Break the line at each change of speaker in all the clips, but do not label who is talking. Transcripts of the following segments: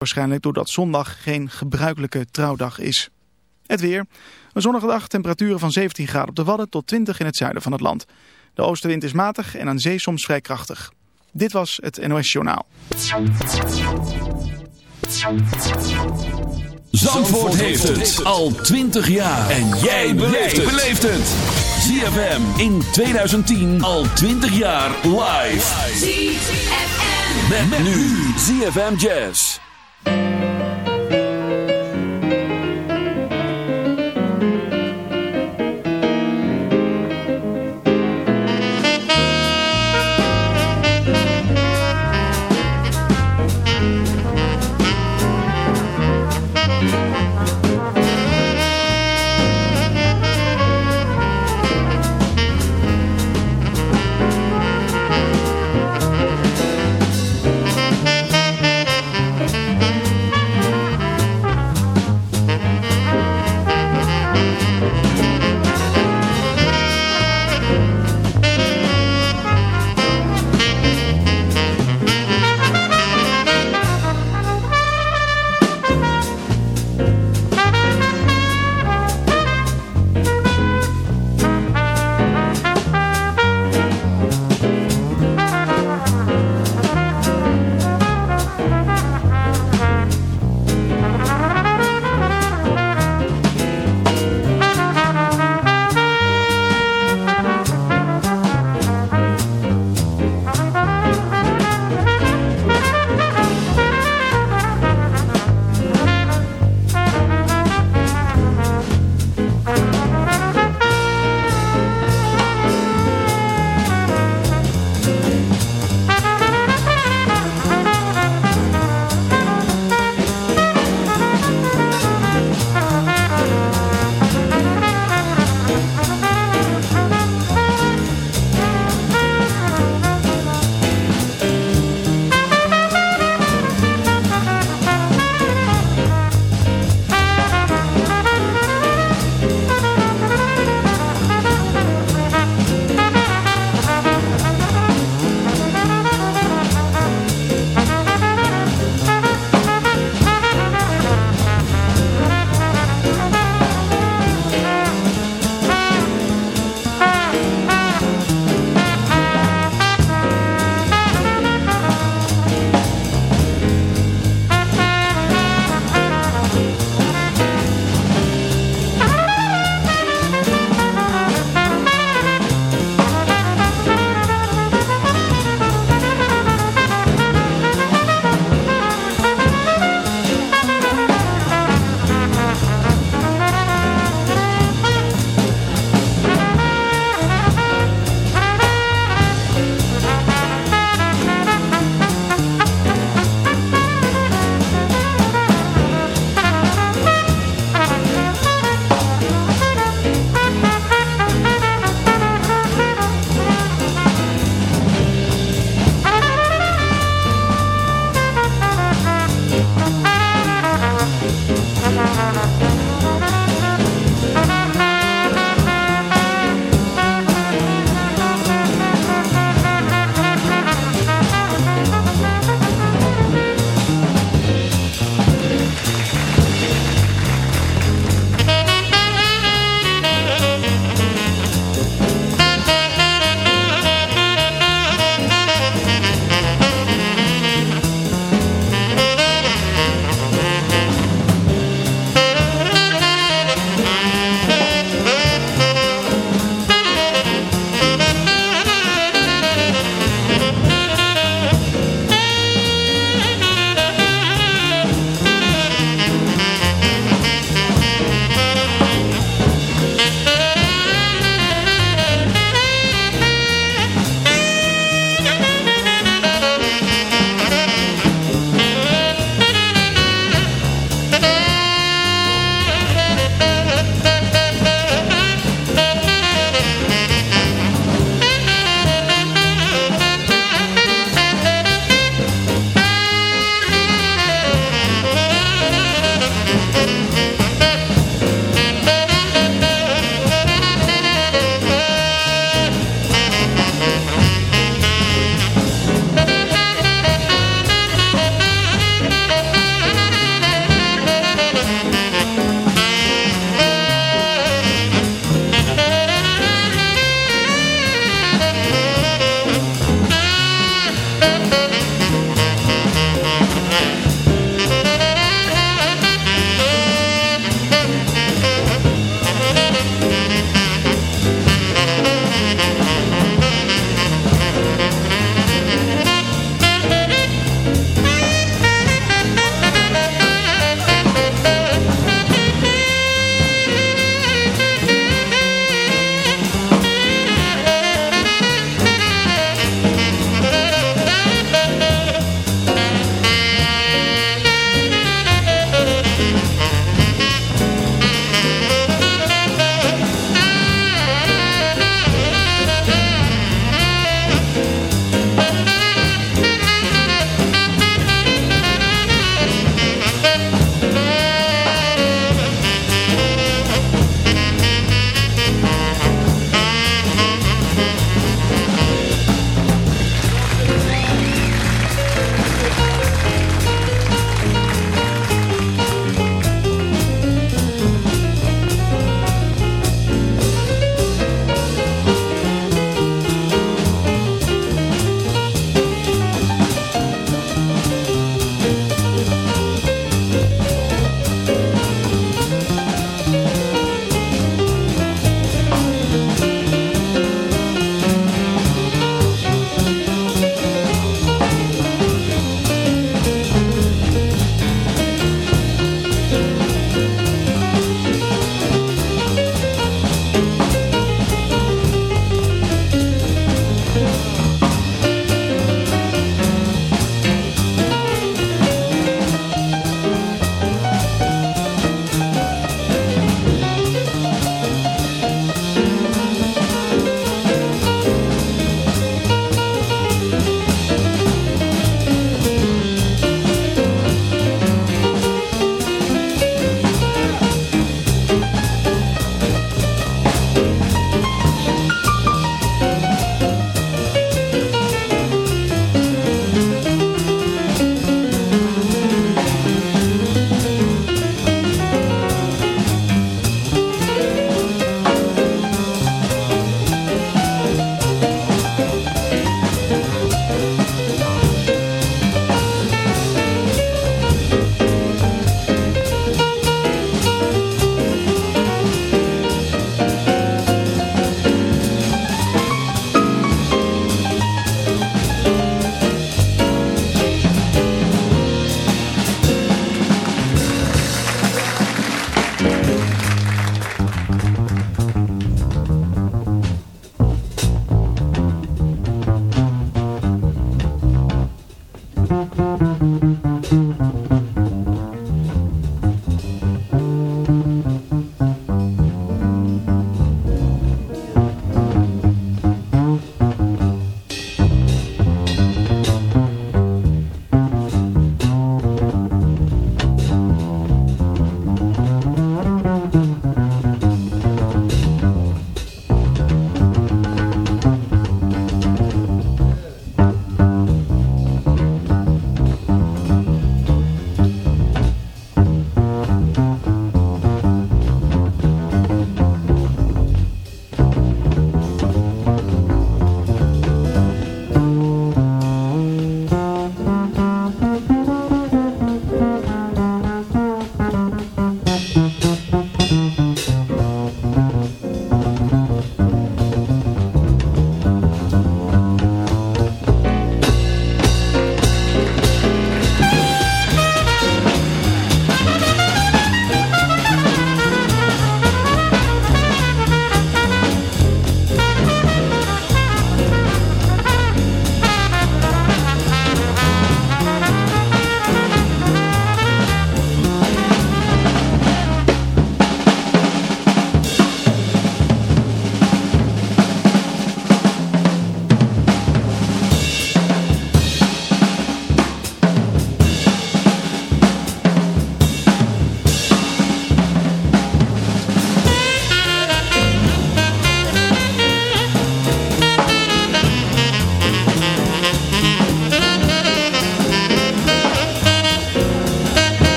Waarschijnlijk doordat zondag geen gebruikelijke trouwdag is. Het weer. Een zonnige dag, temperaturen van 17 graden op de Wadden tot 20 in het zuiden van het land. De oostenwind is matig en aan zee soms vrij krachtig. Dit was het NOS Journaal.
Zandvoort heeft het al 20 jaar. En jij beleeft het. ZFM in 2010 al 20 jaar live.
ZFM.
Met, nu ZFM Jazz.
Thank you.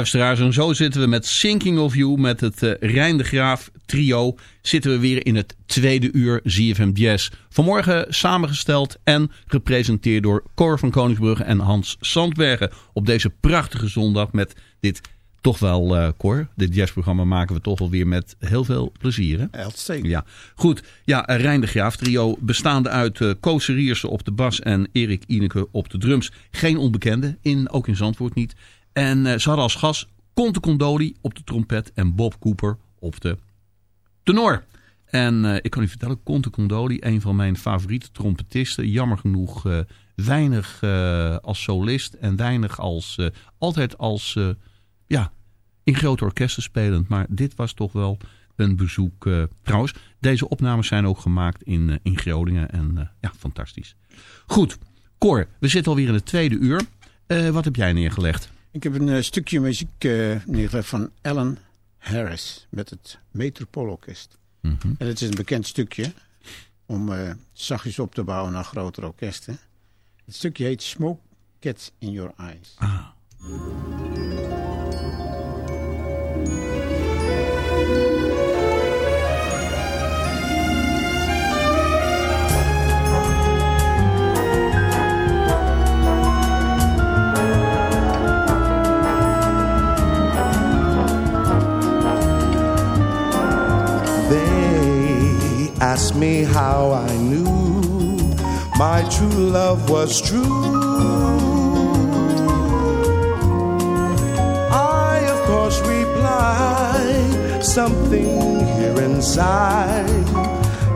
Luisteraars, en zo zitten we met Sinking of You, met het uh, Rijn de Graaf trio. Zitten we weer in het tweede uur ZFM Jazz. Vanmorgen samengesteld en gepresenteerd door Cor van Koningsbrugge en Hans Sandbergen. Op deze prachtige zondag met dit toch wel, uh, Cor, dit jazzprogramma maken we toch wel weer met heel veel plezier. Hè?
Uitstekend.
Ja, goed. Ja, Rijn de Graaf trio bestaande uit uh, Koos Riersen op de bas en Erik Ineke op de drums. Geen onbekende, in, ook in Zandvoort niet. En uh, ze hadden als gast Conte Condoli op de trompet en Bob Cooper op de tenor. En uh, ik kan u vertellen, Conte Condoli, een van mijn favoriete trompetisten. Jammer genoeg uh, weinig als solist en weinig als, altijd als, ja, in grote orkesten spelend. Maar dit was toch wel een bezoek. trouwens, deze opnames zijn ook gemaakt in, in Groningen en ja, fantastisch. Goed, Cor, we zitten alweer in het tweede uur. wat heb jij neergelegd?
Ik heb een uh, stukje muziek uh, neergelegd van Alan Harris met het Metropoolorkest. Mm -hmm. En het is een bekend stukje om uh, zachtjes op te bouwen naar grotere orkesten. Het stukje heet Smoke Gets in Your Eyes.
Ah.
Me how I knew my true love was true. I, of course, replied something here inside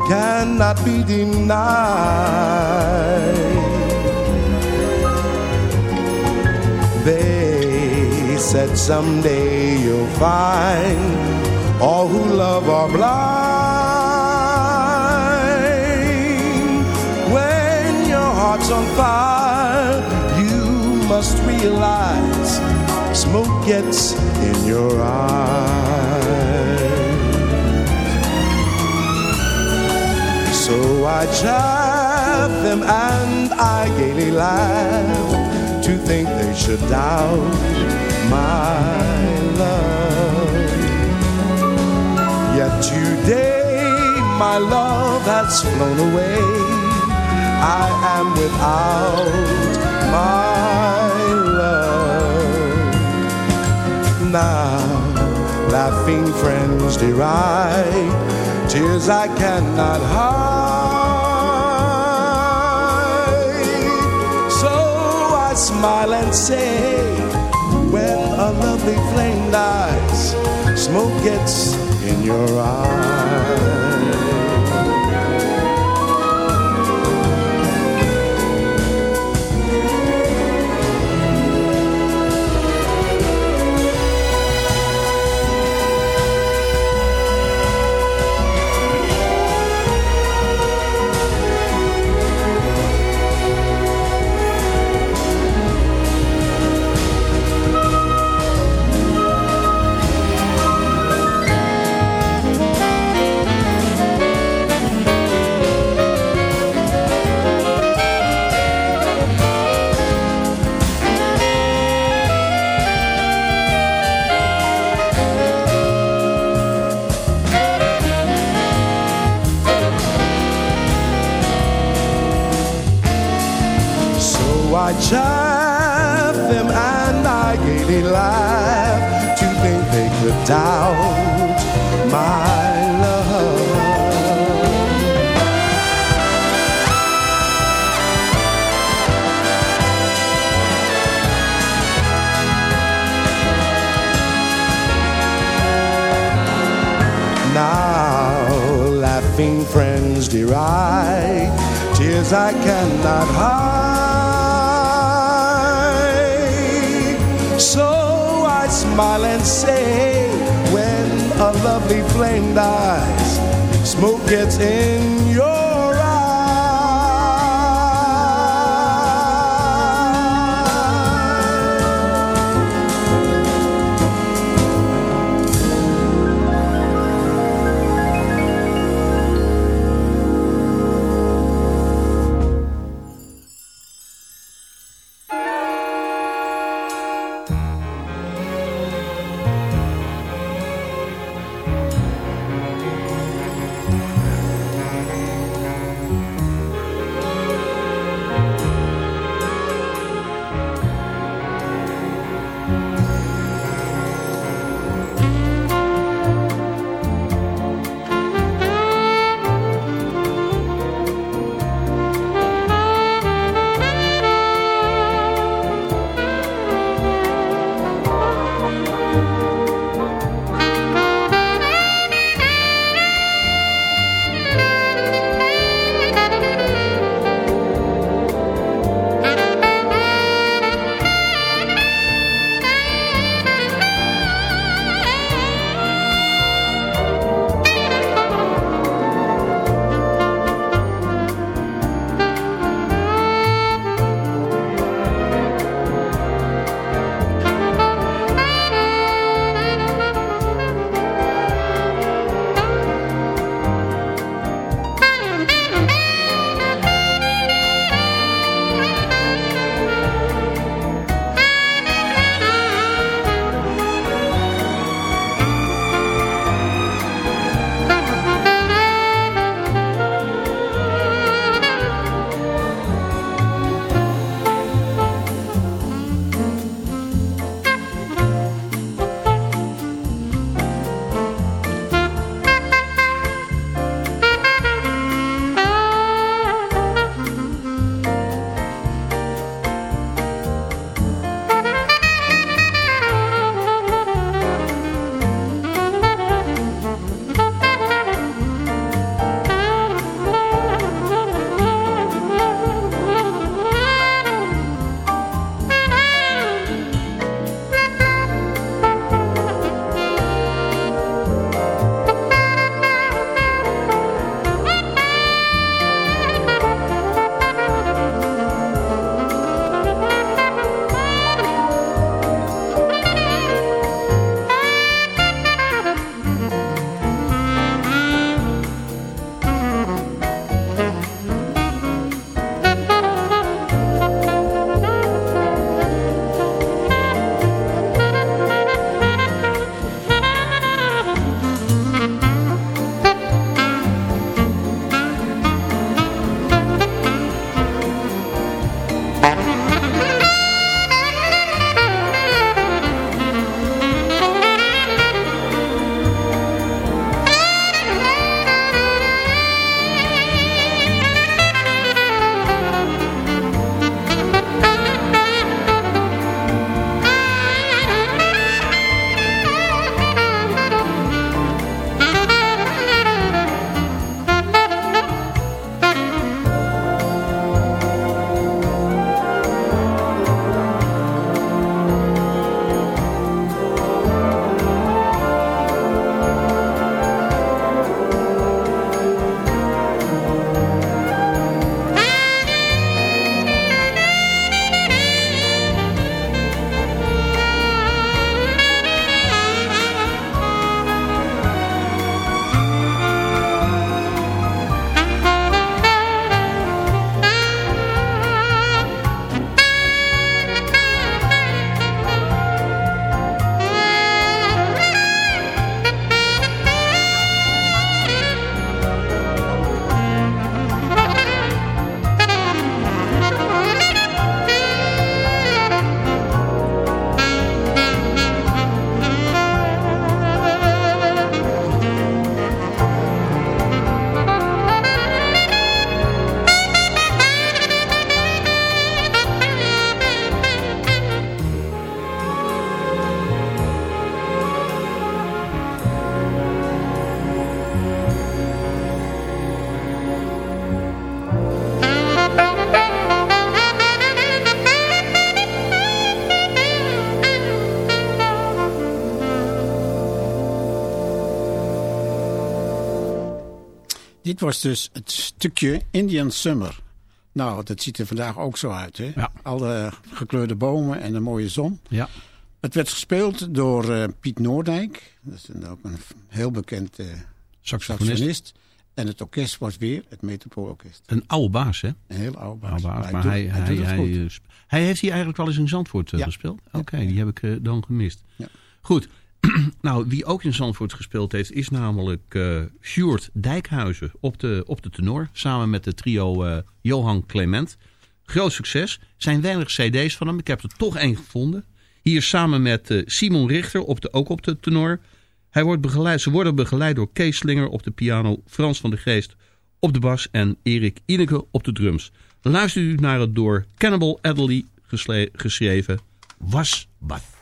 cannot be denied. They said someday you'll find all who love are blind. Heart's on fire, you must realize smoke gets in your eyes. So I chaff them and I gaily laugh to think they should doubt my love. Yet today my love has flown away I am without my love. Now, laughing friends deride tears I cannot hide. So I smile and say, when a lovely flame dies, smoke gets in your eyes.
Was dus het stukje Indian Summer. Nou, dat ziet er vandaag ook zo uit. Hè?
Ja.
Alle gekleurde bomen en een mooie zon.
Ja.
Het werd gespeeld door eh, Piet Noordijk. Dat is een, ook een heel bekend eh
Saxofonist.
saxofonist. En het orkest was weer het Metropoolorkest.
Een oude baas, hè?
Een heel baas.
Oude baas, maar
doet-
hij, hij, eh, hij heeft hier eigenlijk wel eens in Zandvoort
Ja.
gespeeld? Oké, die heb ik dan gemist.
Ja.
Goed. nou, wie ook in Zandvoort gespeeld heeft, is namelijk eh Sjoerd Dijkhuizen op de, op de tenor. Samen met de trio eh, Johan Clement. Groot succes. Zijn weinig cd's van hem. Ik heb er toch één gevonden. Hier samen met eh, Simon Richter, op de, ook op de tenor. Hij wordt begeleid, ze worden begeleid door Kees Slinger op de piano, Frans van de Geest op de bas en Erik Ineke op de drums. Luister u naar het door Cannibal Adderley geschreven Wasbad.
Thank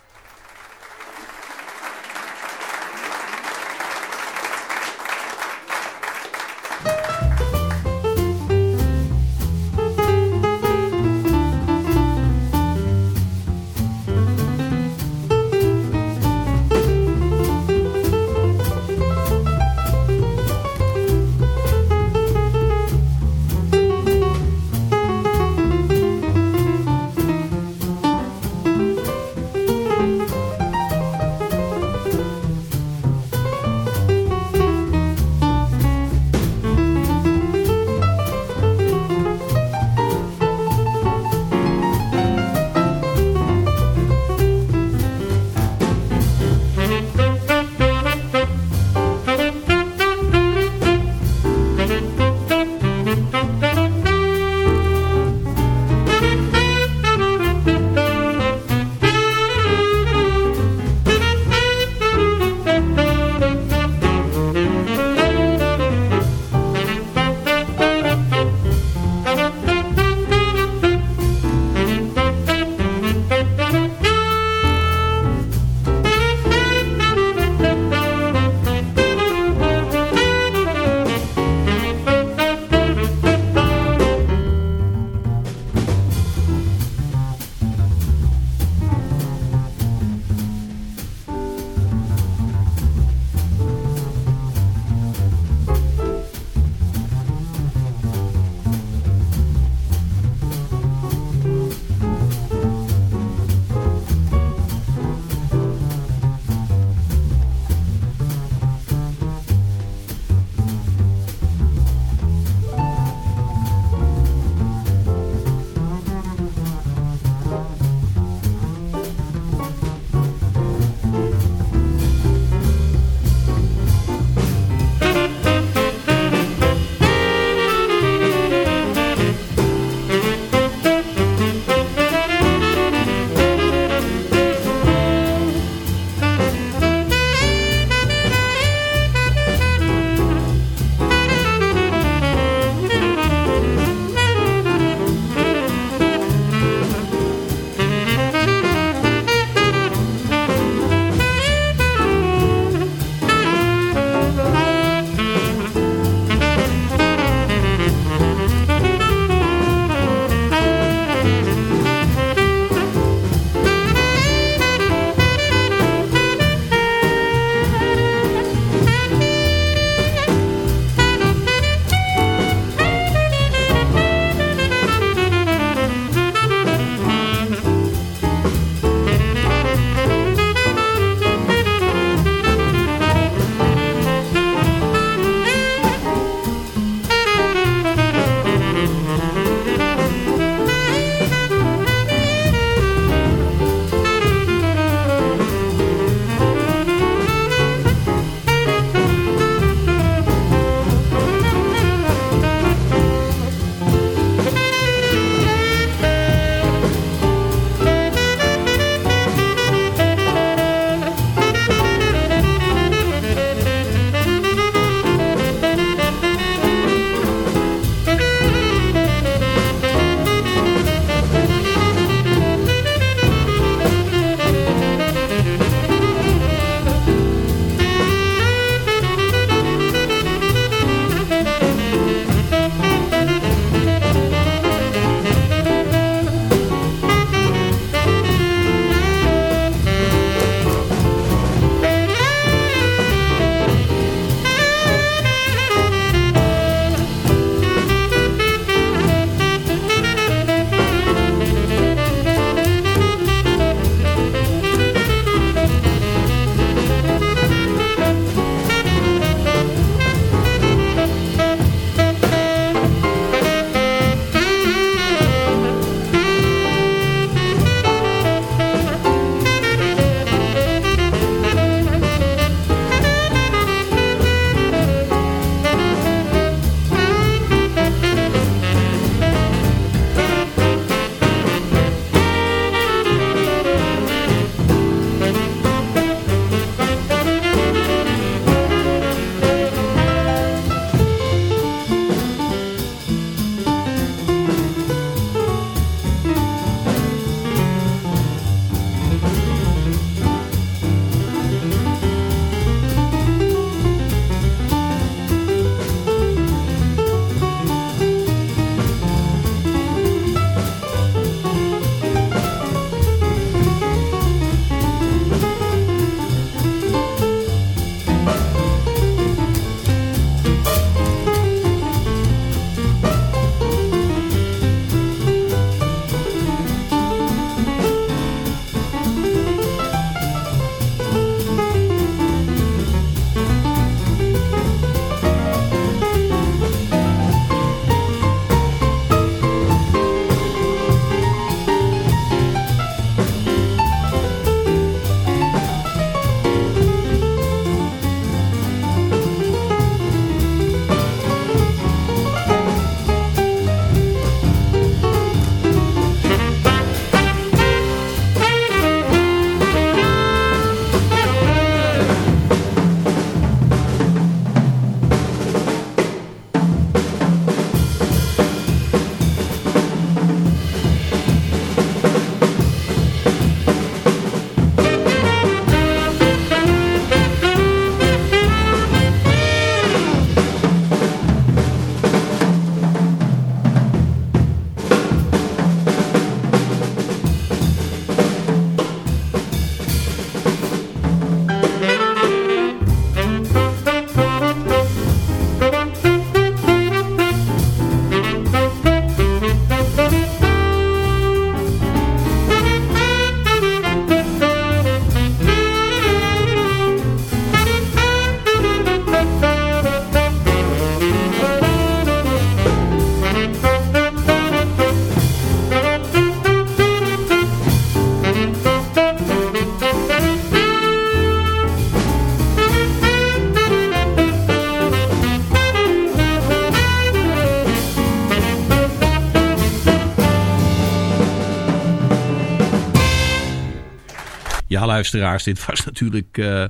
Luisteraars, dit was natuurlijk, uh,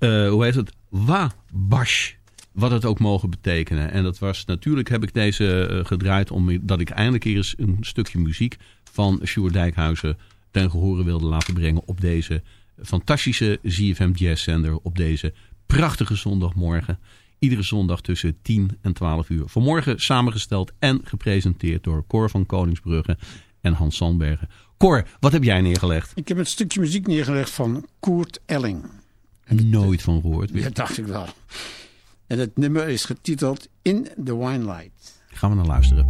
uh, hoe heet het, Wabash. Wat het ook mogen betekenen. En dat was, natuurlijk heb ik deze uh, gedraaid omdat ik eindelijk eens een stukje muziek van Sjoerd Dijkhuizen ten gehore wilde laten brengen op deze fantastische ZFM Jazz Zender op deze prachtige zondagmorgen. Iedere zondag tussen 10 en 12 uur. Vanmorgen samengesteld en gepresenteerd door Cor van Koningsbrugge en Hans Sandbergen. Cor, wat heb jij neergelegd?
Ik heb een stukje muziek neergelegd van Koert Elling.
Nooit van gehoord.
Ja, dacht ik wel. En het nummer is getiteld In the Wine Light.
Gaan we naar luisteren.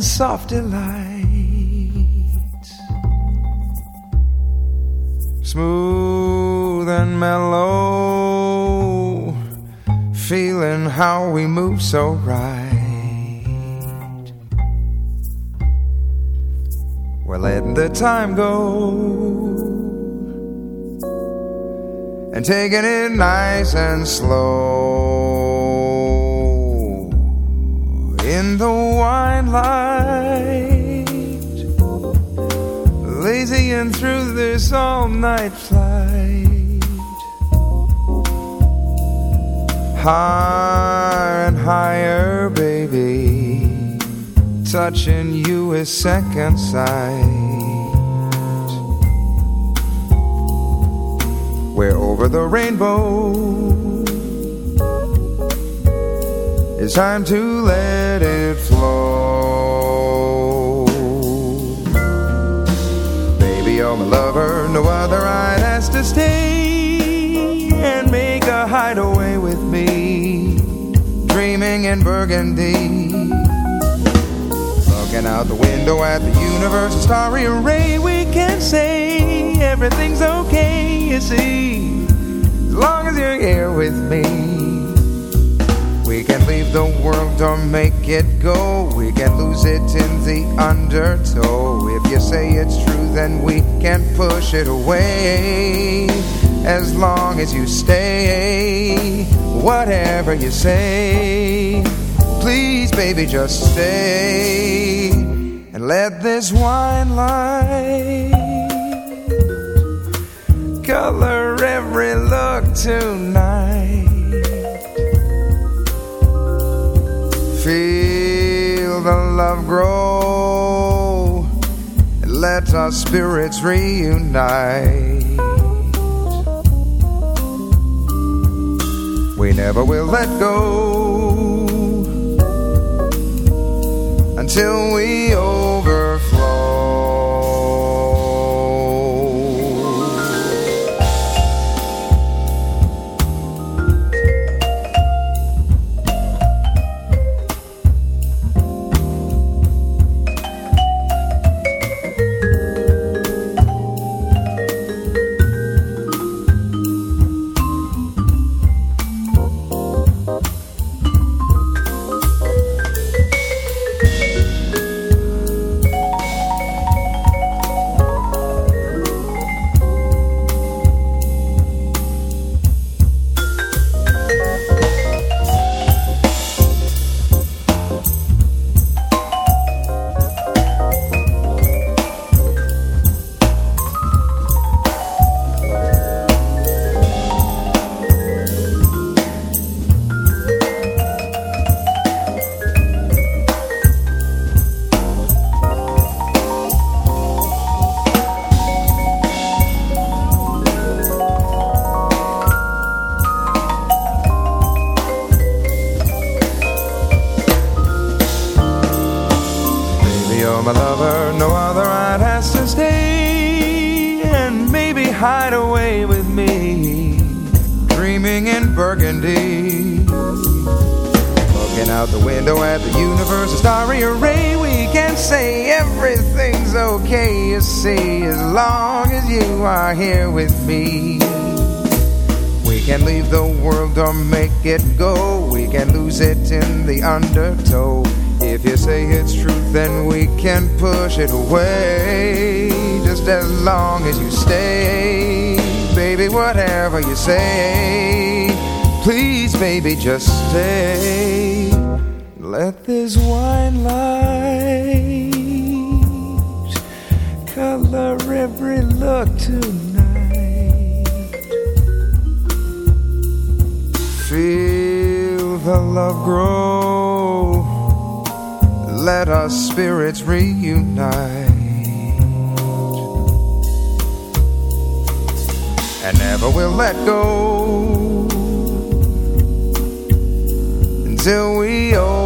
And soft delight. Smooth and mellow, feeling how we move so right. We're letting the time go and taking it nice and slow the wine light, Lazy and through this all night flight. Higher and higher, baby, touching you is second sight. We're over the rainbow it's time to let it flow. Baby, you're my lover, no other I'd ask to stay and make a hideaway with me. Dreaming in Burgundy. Looking out the window at the universe, a starry array, we can say everything's okay, you see, as long as you're here with me. We can leave the world or make it go. We can lose it in the undertow. If you say it's true, then we can push it away. As long as you stay, whatever you say, please, baby, just stay and let this wine light color every look tonight. Feel the love grow and let our spirits reunite. We never will let go until we overflow.
Away. Just as long as you stay, baby, whatever you say. Please, baby, just stay. Let this wine light color every look tonight. Feel the love grow. Let our spirits reunite. And never will let go until we overflow.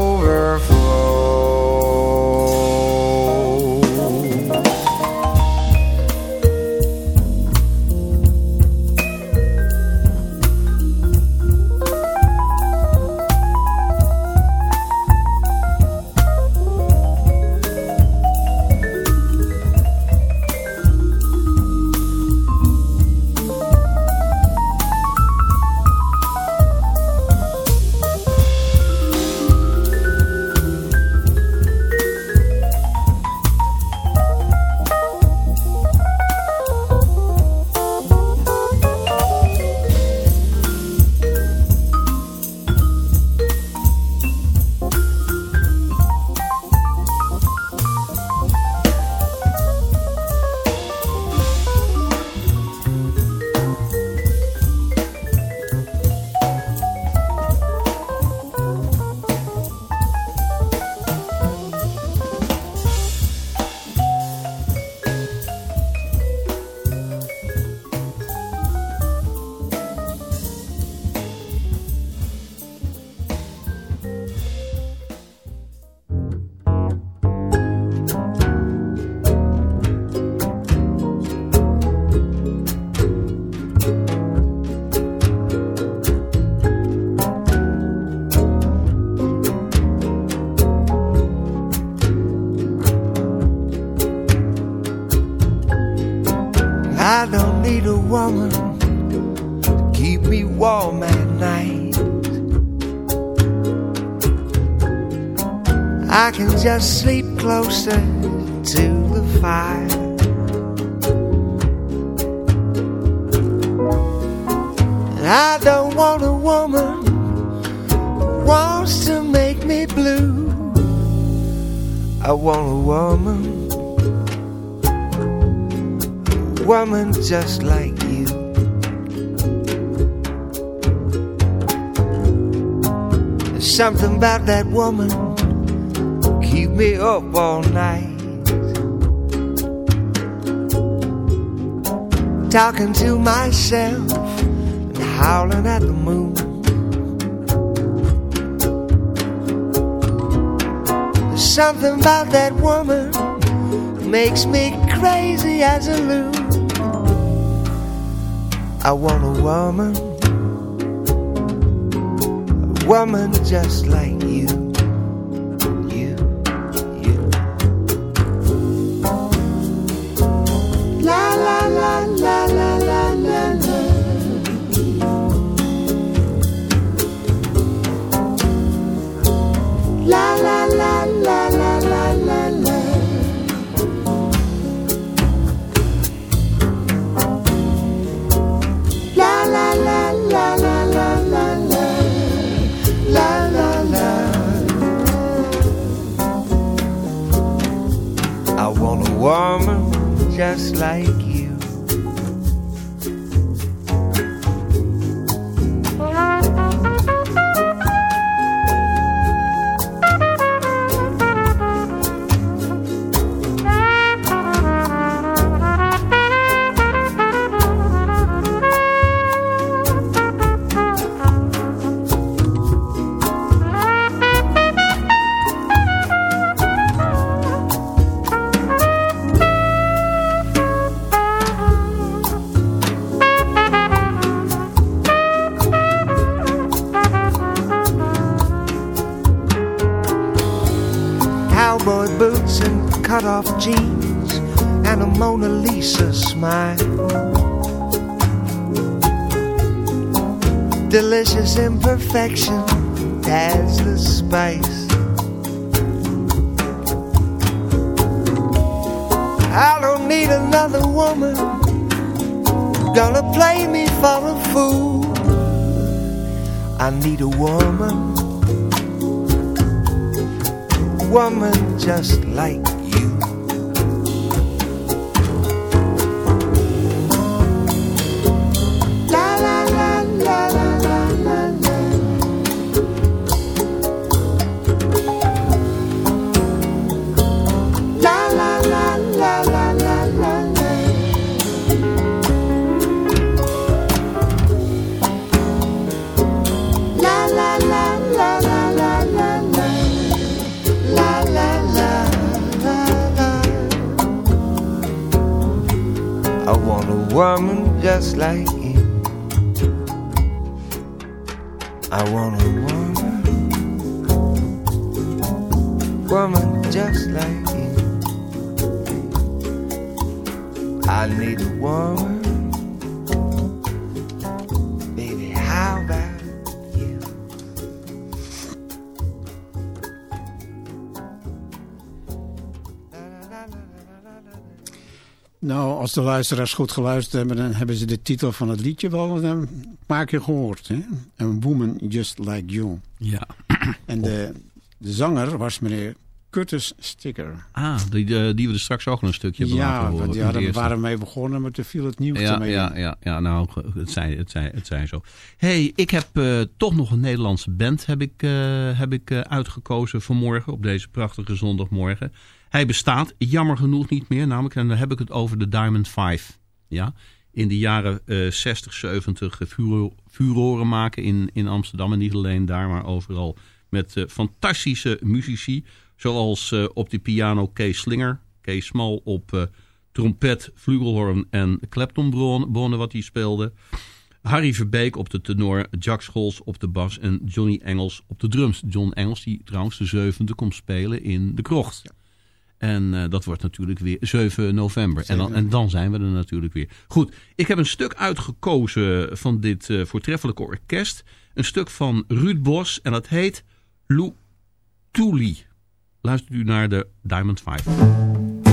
Just sleep closer to the fire. And I don't want a woman who wants to make me blue. I want a woman a woman just like you. There's something about that woman keep me up all night. Talking to myself and howling at the moon. There's something about that woman makes me crazy as a loon. I want a woman, a woman just like you, you, Cowboy boots and cut off jeans and a Mona Lisa smile. delicious imperfection as the spice. I don't need another woman gonna play me for a fool. I need a woman, woman just like
als de luisteraars goed geluisterd hebben, dan hebben ze de titel van het liedje wel een paar keer gehoord. Hè? A Woman Just Like You.
Ja.
En de, de zanger was meneer Curtis Sticker.
Ah, die, die, die we er straks ook nog een stukje hebben laten
Ja,
horen.
want
in
ja, daar waren we mee begonnen, maar toen viel het nieuws
Ja,
ermee
ja, ja, ja, nou, het zijn, het zijn, het zijn zo. hey, ik heb eh, toch nog een Nederlandse band heb ik, eh, heb ik eh, uitgekozen vanmorgen op deze prachtige zondagmorgen. Hij bestaat jammer genoeg niet meer, namelijk, en dan heb ik het over de Diamond Five. Ja, in de jaren eh 60, 70 furo- furoren maken in, in Amsterdam. En niet alleen daar, maar overal met eh, fantastische muzici. Zoals eh, op de piano Kees Slinger, Kees Smal op eh, trompet, flugelhorn en kleptonbronnen wat hij speelde. Harry Verbeek op de tenor, Jack Scholz op de bas en Johnny Engels op de drums. John Engels die trouwens de zevende komt spelen in de krocht. En eh, dat wordt natuurlijk weer 7 november. En dan, en dan zijn we er natuurlijk weer. Goed, ik heb een stuk uitgekozen van dit eh, voortreffelijke orkest. Een stuk van Ruud Bos en dat heet Lou Touli. Luistert u naar de Diamond Five.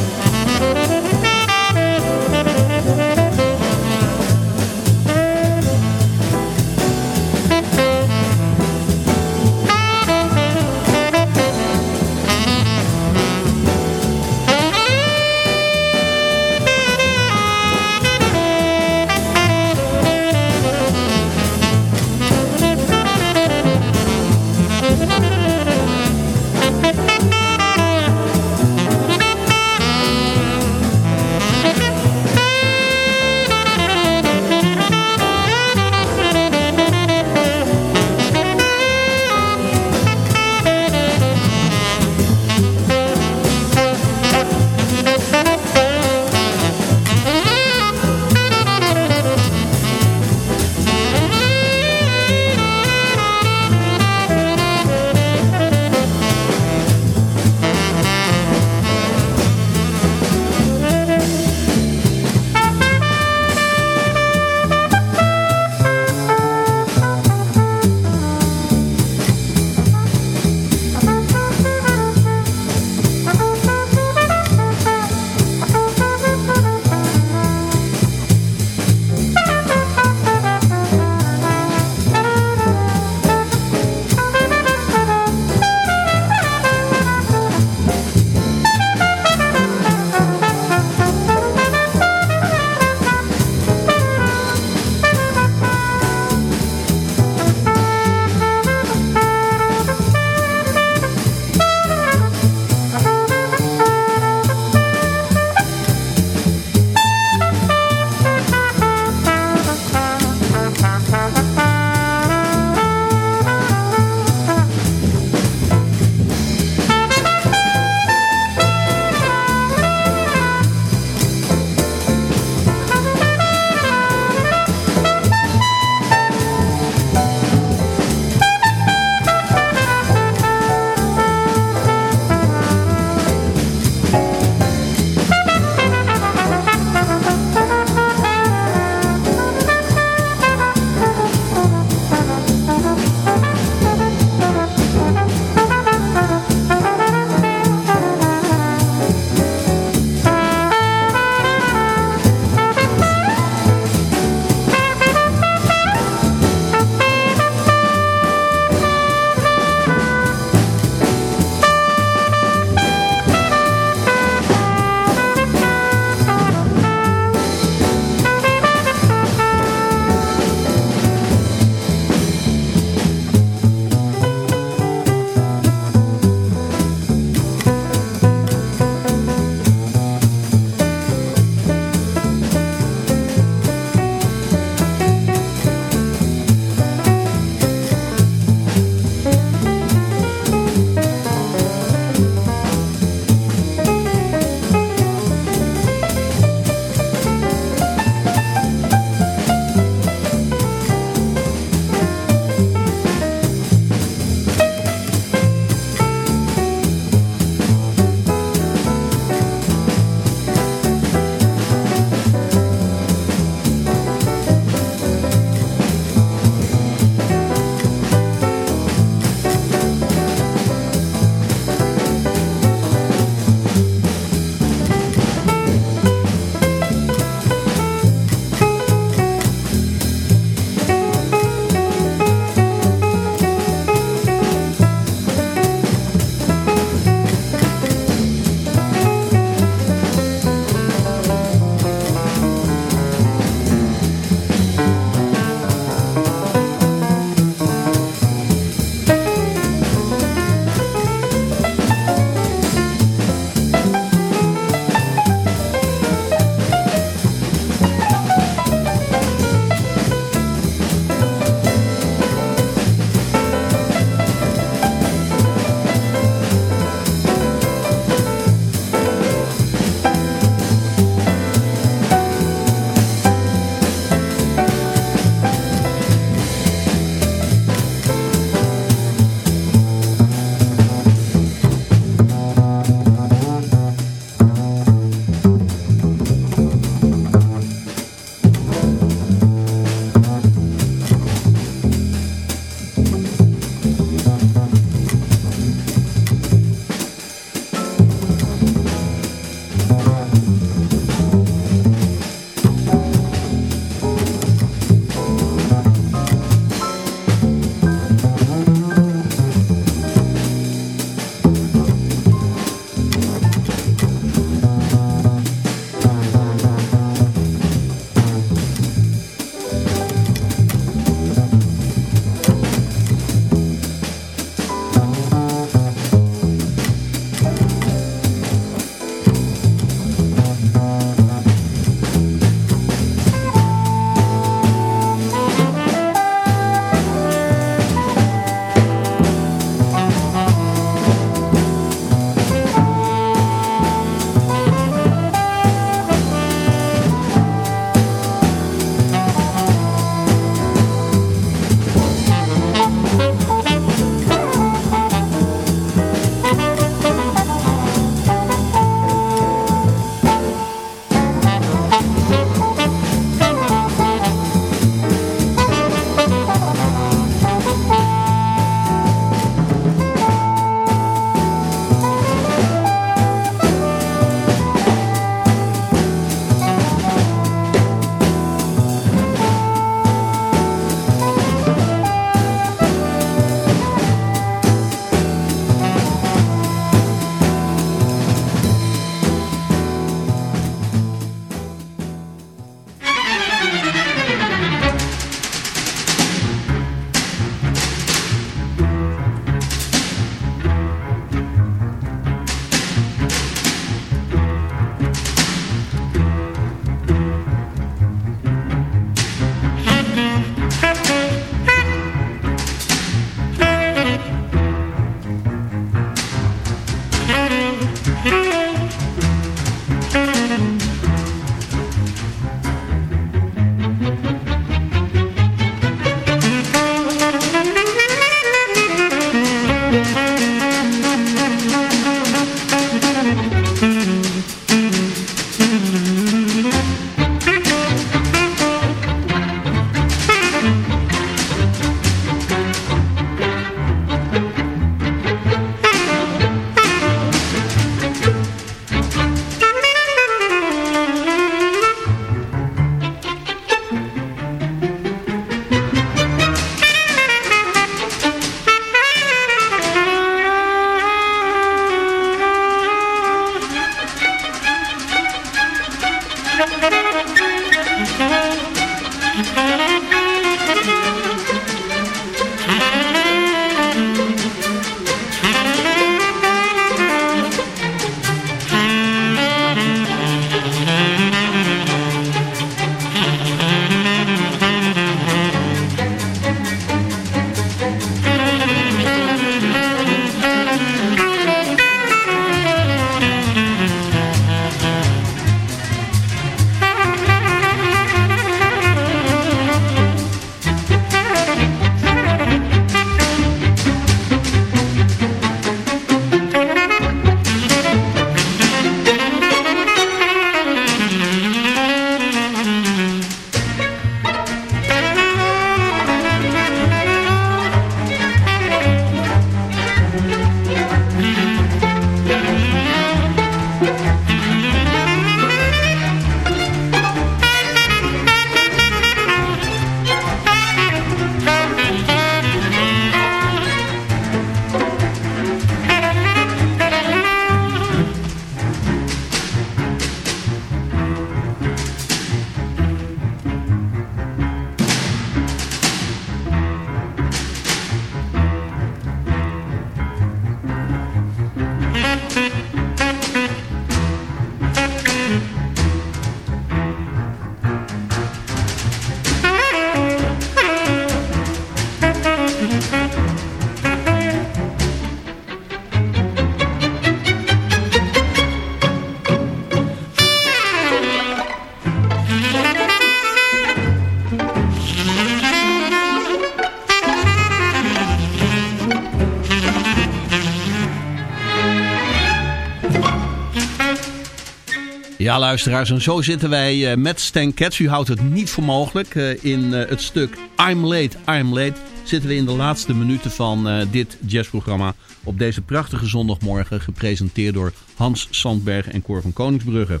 Luisteraars, en zo zitten wij uh, met Stan Cats. U houdt het niet voor mogelijk. Uh, in uh, het stuk I'm Late, I'm Late zitten we in de laatste minuten van dit jazzprogramma. Op deze prachtige zondagmorgen, gepresenteerd door Hans Sandberg en Cor van Koningsbrugge.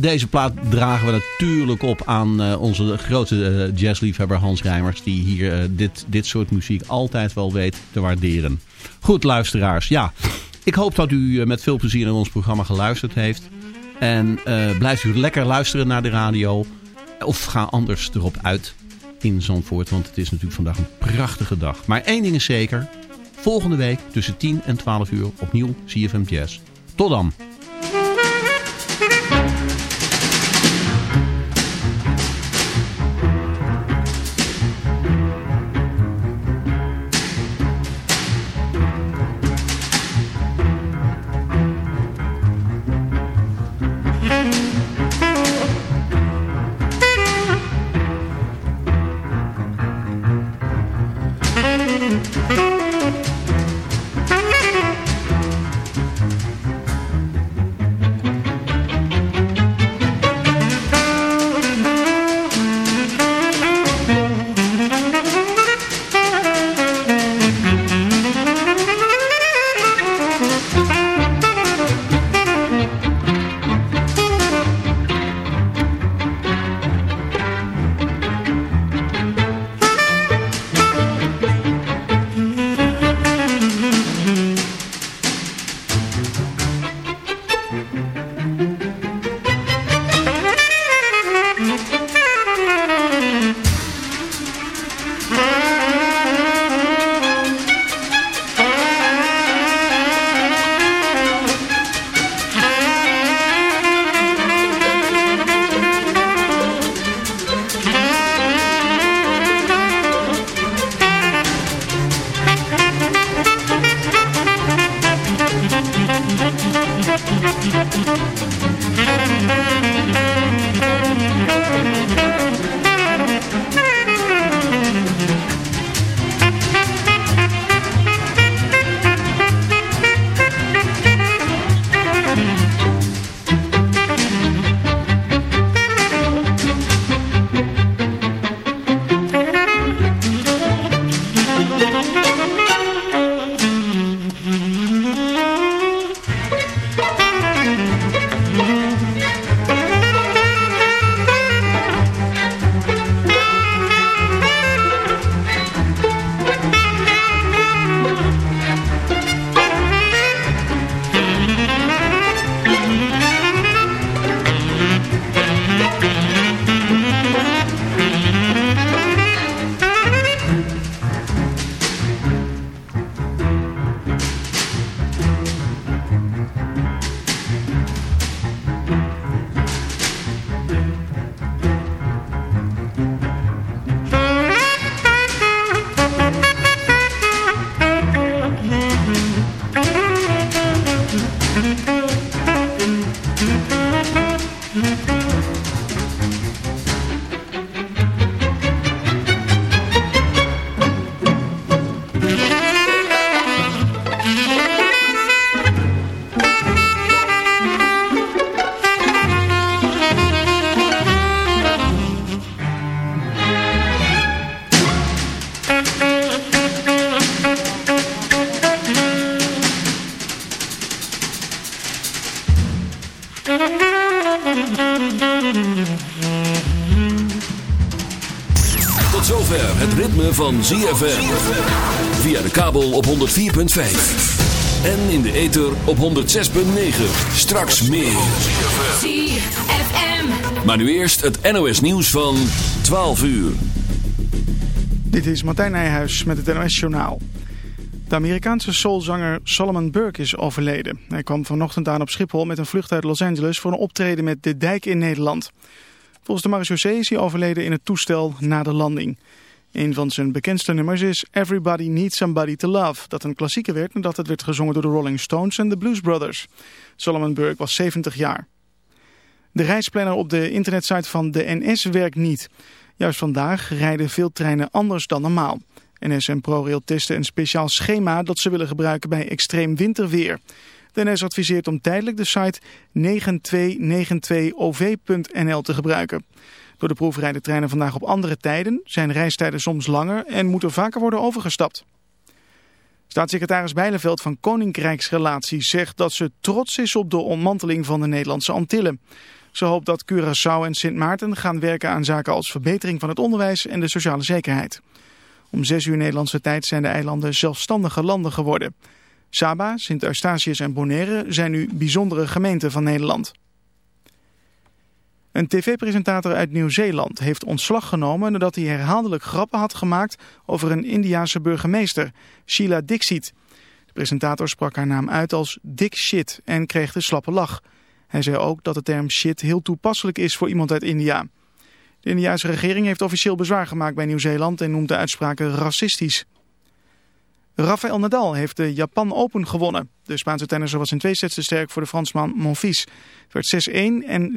deze plaat dragen we natuurlijk op aan onze grote jazzliefhebber Hans Rijmers. Die hier dit, dit soort muziek altijd wel weet te waarderen. Goed, luisteraars. Ja, ik hoop dat u met veel plezier naar ons programma geluisterd heeft. En uh, blijft u lekker luisteren naar de radio. Of ga anders erop uit in Zandvoort. Want het is natuurlijk vandaag een prachtige dag. Maar één ding is zeker. Volgende week tussen 10 en 12 uur opnieuw CFM Jazz. Tot dan.
Van ZFM. Via de kabel op 104.5. En in de ether op 106.9. Straks meer.
ZFM.
Maar nu eerst het NOS nieuws van 12 uur.
Dit is Martijn Nijhuis met het NOS Journaal. De Amerikaanse soulzanger Solomon Burke is overleden. Hij kwam vanochtend aan op Schiphol met een vlucht uit Los Angeles voor een optreden met De Dijk in Nederland. Volgens de marechaussee is hij overleden in het toestel na de landing. Een van zijn bekendste nummers is Everybody Needs Somebody to Love, dat een klassieker werd nadat het werd gezongen door de Rolling Stones en de Blues Brothers. Solomon Burke was 70 jaar. De reisplanner op de internetsite van de NS werkt niet. Juist vandaag rijden veel treinen anders dan normaal. NS en ProRail testen een speciaal schema dat ze willen gebruiken bij extreem winterweer. De NS adviseert om tijdelijk de site 9292ov.nl te gebruiken. Door de proef treinen vandaag op andere tijden, zijn reistijden soms langer en moeten vaker worden overgestapt. Staatssecretaris Bijleveld van Koninkrijksrelaties zegt dat ze trots is op de ontmanteling van de Nederlandse Antillen. Ze hoopt dat Curaçao en Sint Maarten gaan werken aan zaken als verbetering van het onderwijs en de sociale zekerheid. Om zes uur Nederlandse tijd zijn de eilanden zelfstandige landen geworden. Saba, Sint Eustatius en Bonaire zijn nu bijzondere gemeenten van Nederland. Een tv-presentator uit Nieuw-Zeeland heeft ontslag genomen nadat hij herhaaldelijk grappen had gemaakt over een Indiase burgemeester, Sheila Dixit. De presentator sprak haar naam uit als Dick Shit en kreeg de slappe lach. Hij zei ook dat de term shit heel toepasselijk is voor iemand uit India. De Indiase regering heeft officieel bezwaar gemaakt bij Nieuw-Zeeland en noemt de uitspraken racistisch. Rafael Nadal heeft de Japan Open gewonnen. De Spaanse tennisser was in twee sets te sterk voor de Fransman Monfils. Het werd 6-1 en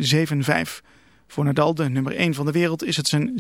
7-5. Voor Nadal, de nummer 1 van de wereld, is het zijn